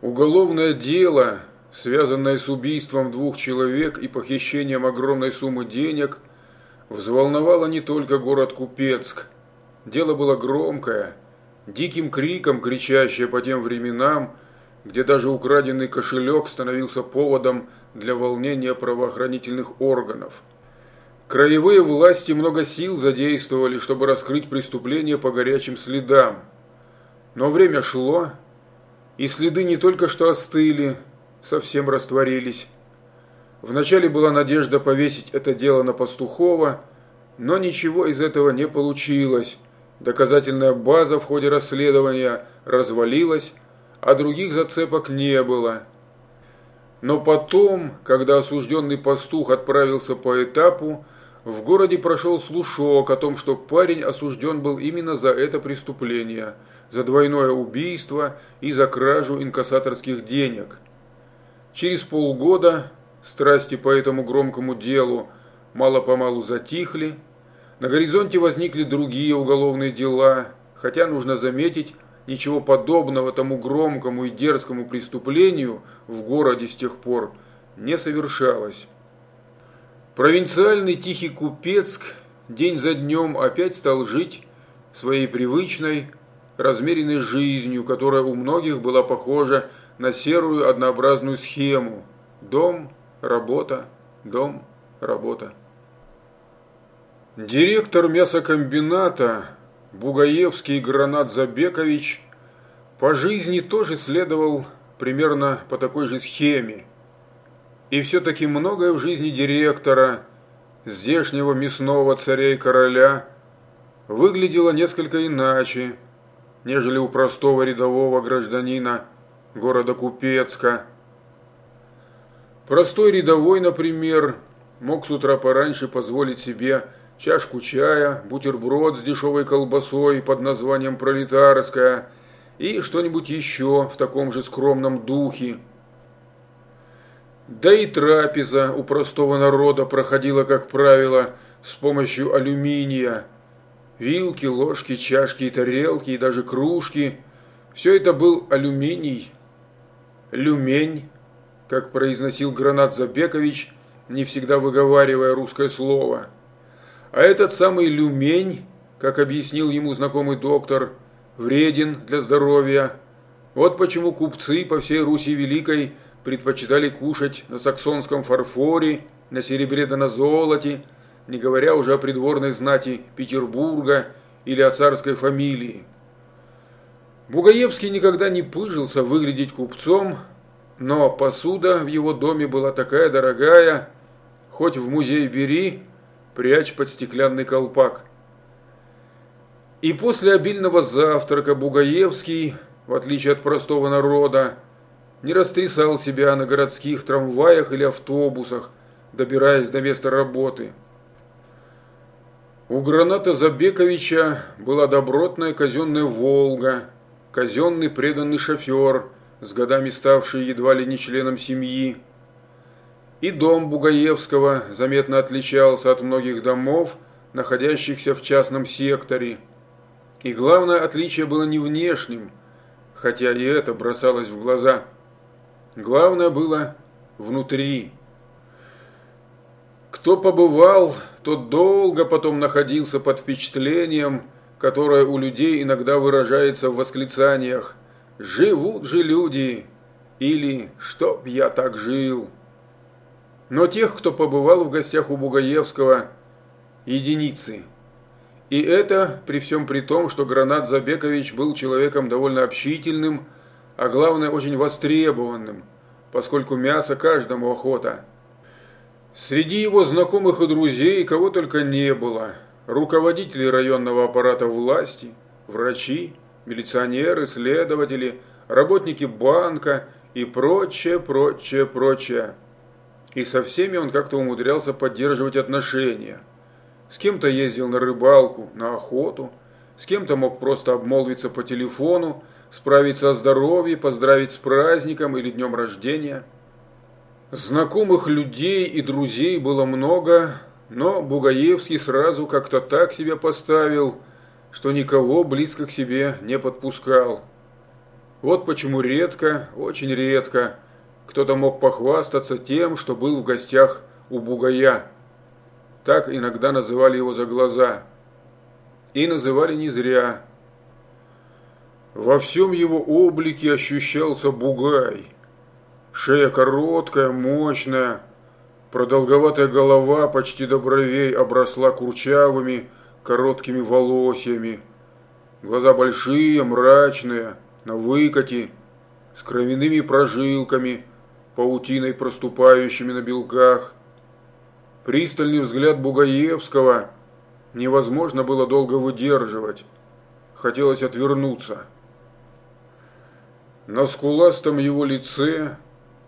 Уголовное дело, связанное с убийством двух человек и похищением огромной суммы денег, взволновало не только город Купецк. Дело было громкое, диким криком кричащее по тем временам, где даже украденный кошелек становился поводом для волнения правоохранительных органов. Краевые власти много сил задействовали, чтобы раскрыть преступление по горячим следам. Но время шло, и следы не только что остыли, совсем растворились. Вначале была надежда повесить это дело на Пастухова, но ничего из этого не получилось. Доказательная база в ходе расследования развалилась, а других зацепок не было. Но потом, когда осужденный пастух отправился по этапу, в городе прошел слушок о том, что парень осужден был именно за это преступление – за двойное убийство и за кражу инкассаторских денег. Через полгода страсти по этому громкому делу мало-помалу затихли, на горизонте возникли другие уголовные дела, хотя, нужно заметить, ничего подобного тому громкому и дерзкому преступлению в городе с тех пор не совершалось. Провинциальный Тихий Купецк день за днем опять стал жить своей привычной, размеренной жизнью, которая у многих была похожа на серую однообразную схему. Дом, работа, дом, работа. Директор мясокомбината Бугаевский Гранат Забекович по жизни тоже следовал примерно по такой же схеме. И все-таки многое в жизни директора, здешнего мясного царя и короля, выглядело несколько иначе, нежели у простого рядового гражданина города Купецка. Простой рядовой, например, мог с утра пораньше позволить себе чашку чая, бутерброд с дешевой колбасой под названием «Пролетарская» и что-нибудь еще в таком же скромном духе. Да и трапеза у простого народа проходила, как правило, с помощью алюминия, Вилки, ложки, чашки и тарелки, и даже кружки – все это был алюминий. Люмень, как произносил Гранат Забекович, не всегда выговаривая русское слово. А этот самый люмень, как объяснил ему знакомый доктор, вреден для здоровья. Вот почему купцы по всей Руси Великой предпочитали кушать на саксонском фарфоре, на серебре да на золоте, не говоря уже о придворной знати Петербурга или о царской фамилии. Бугаевский никогда не пыжился выглядеть купцом, но посуда в его доме была такая дорогая, хоть в музей бери, прячь под стеклянный колпак. И после обильного завтрака Бугаевский, в отличие от простого народа, не растрясал себя на городских трамваях или автобусах, добираясь до места работы. У Граната Забековича была добротная казенная «Волга», казенный преданный шофер, с годами ставший едва ли не членом семьи. И дом Бугаевского заметно отличался от многих домов, находящихся в частном секторе. И главное отличие было не внешним, хотя и это бросалось в глаза. Главное было внутри. Кто побывал тот долго потом находился под впечатлением, которое у людей иногда выражается в восклицаниях «Живут же люди!» или «Чтоб я так жил!». Но тех, кто побывал в гостях у Бугаевского, единицы. И это при всем при том, что Гранат Забекович был человеком довольно общительным, а главное очень востребованным, поскольку мясо каждому охота – Среди его знакомых и друзей кого только не было. Руководители районного аппарата власти, врачи, милиционеры, следователи, работники банка и прочее, прочее, прочее. И со всеми он как-то умудрялся поддерживать отношения. С кем-то ездил на рыбалку, на охоту, с кем-то мог просто обмолвиться по телефону, справиться о здоровье, поздравить с праздником или днем рождения – Знакомых людей и друзей было много, но Бугаевский сразу как-то так себя поставил, что никого близко к себе не подпускал. Вот почему редко, очень редко, кто-то мог похвастаться тем, что был в гостях у бугая. Так иногда называли его за глаза. И называли не зря. Во всем его облике ощущался бугай. Шея короткая, мощная, продолговатая голова почти до бровей обросла курчавыми, короткими волосьями. Глаза большие, мрачные, на выкате, с кровяными прожилками, паутиной проступающими на белках. Пристальный взгляд Бугаевского невозможно было долго выдерживать. Хотелось отвернуться. На скуластом его лице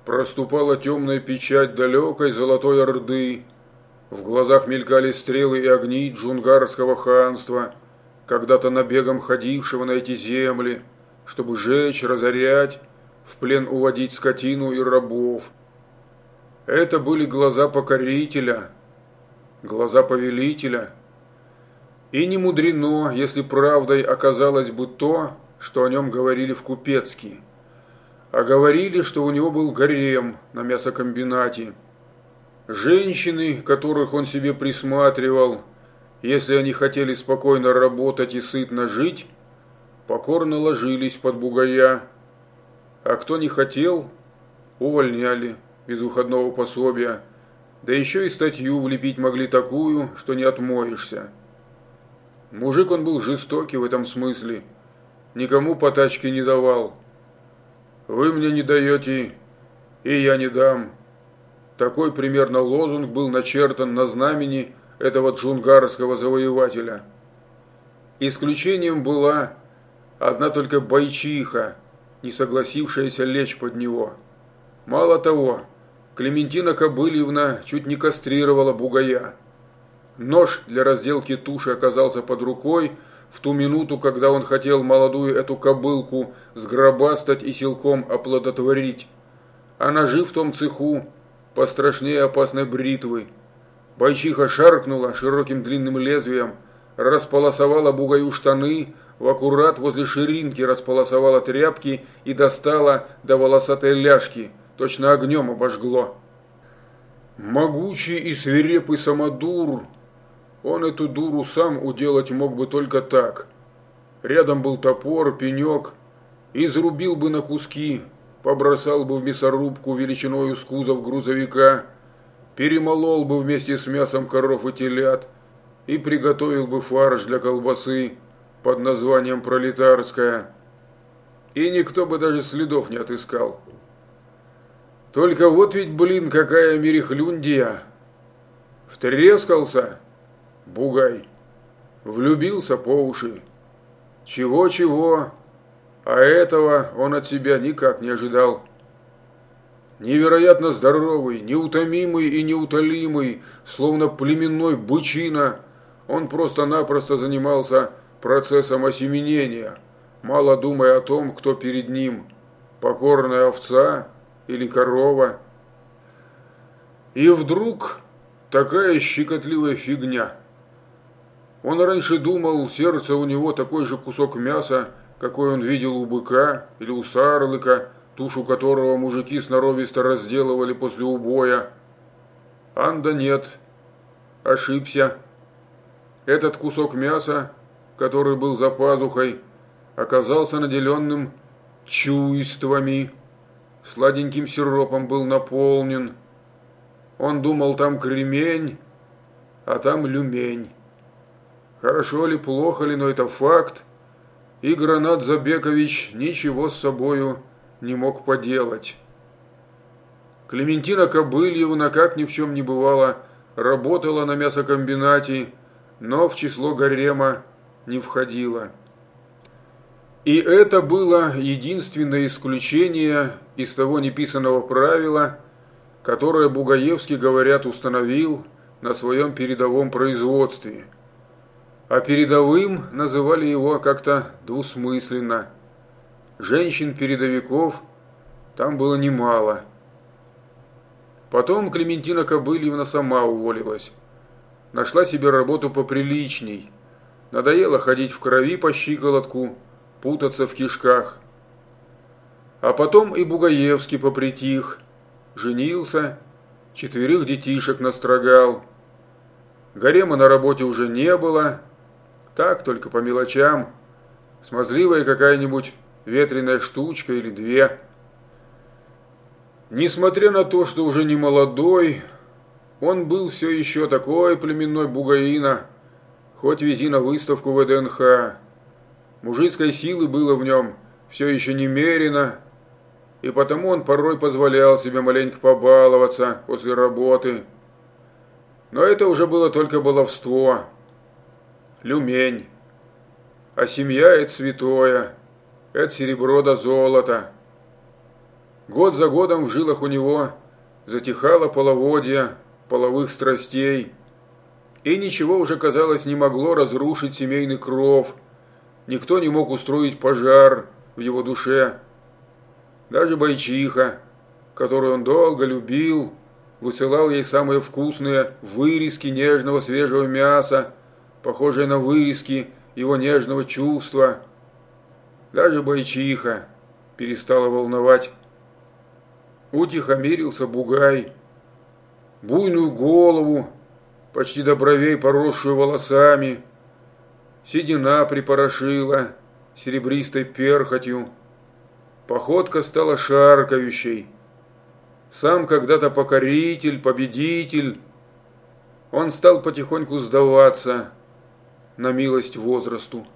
проступала темная печать далекой золотой орды. В глазах мелькали стрелы и огни джунгарского ханства, когда-то набегом ходившего на эти земли, чтобы жечь, разорять, в плен уводить скотину и рабов. Это были глаза покорителя, глаза повелителя. И не мудрено, если правдой оказалось бы то, что о нем говорили в Купецке. А говорили, что у него был гарем на мясокомбинате. Женщины, которых он себе присматривал, если они хотели спокойно работать и сытно жить, покорно ложились под бугая, а кто не хотел, увольняли без выходного пособия, да еще и статью влепить могли такую, что не отмоешься. Мужик он был жестокий в этом смысле – никому по тачке не давал. Вы мне не даете, и я не дам. Такой примерно лозунг был начертан на знамени этого джунгарского завоевателя. Исключением была одна только бойчиха, не согласившаяся лечь под него. Мало того, Клементина Кобыльевна чуть не кастрировала бугая. Нож для разделки туши оказался под рукой, в ту минуту, когда он хотел молодую эту кобылку сгробастать и силком оплодотворить. А ножи в том цеху пострашнее опасной бритвы. Бойчиха шаркнула широким длинным лезвием, располосовала бугаю штаны, в аккурат возле ширинки располосовала тряпки и достала до волосатой ляжки, точно огнем обожгло. Могучий и свирепый самодур он эту дуру сам уделать мог бы только так. Рядом был топор, пенек, изрубил бы на куски, побросал бы в мясорубку величиною с кузов грузовика, перемолол бы вместе с мясом коров и телят и приготовил бы фарш для колбасы под названием «Пролетарская». И никто бы даже следов не отыскал. Только вот ведь, блин, какая мерехлюндия! Втрескался Бугай. Влюбился по уши. Чего-чего, а этого он от себя никак не ожидал. Невероятно здоровый, неутомимый и неутолимый, словно племенной бычина, он просто-напросто занимался процессом осеменения, мало думая о том, кто перед ним, покорная овца или корова. И вдруг такая щекотливая фигня – он раньше думал, сердце у него такой же кусок мяса, какой он видел у быка или у сарлыка, тушу которого мужики сноровисто разделывали после убоя. Анда нет. Ошибся. Этот кусок мяса, который был за пазухой, оказался наделенным чувствами. Сладеньким сиропом был наполнен. Он думал, там кремень, а там люмень. Хорошо ли, плохо ли, но это факт. И Гранат Забекович ничего с собою не мог поделать. Клементина Кобыльевна, как ни в чем не бывало, работала на мясокомбинате, но в число гарема не входила. И это было единственное исключение из того неписанного правила, которое Бугаевский, говорят, установил на своем передовом производстве – а передовым называли его как-то двусмысленно. Женщин-передовиков там было немало. Потом Клементина Кобыльевна сама уволилась. Нашла себе работу поприличней. Надоело ходить в крови по щиколотку, путаться в кишках. А потом и Бугаевский попритих, женился, четверых детишек настрогал. Гарема на работе уже не было, так только по мелочам, смазливая какая-нибудь ветреная штучка или две. Несмотря на то, что уже не молодой, он был все еще такой племенной бугаина, хоть вези на выставку в ВДНХ. Мужицкой силы было в нем все еще немерено, и потому он порой позволял себе маленько побаловаться после работы. Но это уже было только баловство. Люмень. А семья – это святое, это серебро да золото. Год за годом в жилах у него затихало половодье половых страстей, и ничего уже, казалось, не могло разрушить семейный кров. Никто не мог устроить пожар в его душе. Даже бойчиха, которую он долго любил, высылал ей самые вкусные вырезки нежного свежего мяса, похожие на вырезки его нежного чувства. Даже бойчиха перестала волновать. Утихомирился бугай, буйную голову, почти до бровей поросшую волосами, седина припорошила серебристой перхотью. Походка стала шаркающей. Сам когда-то покоритель, победитель, он стал потихоньку сдаваться на милость возрасту.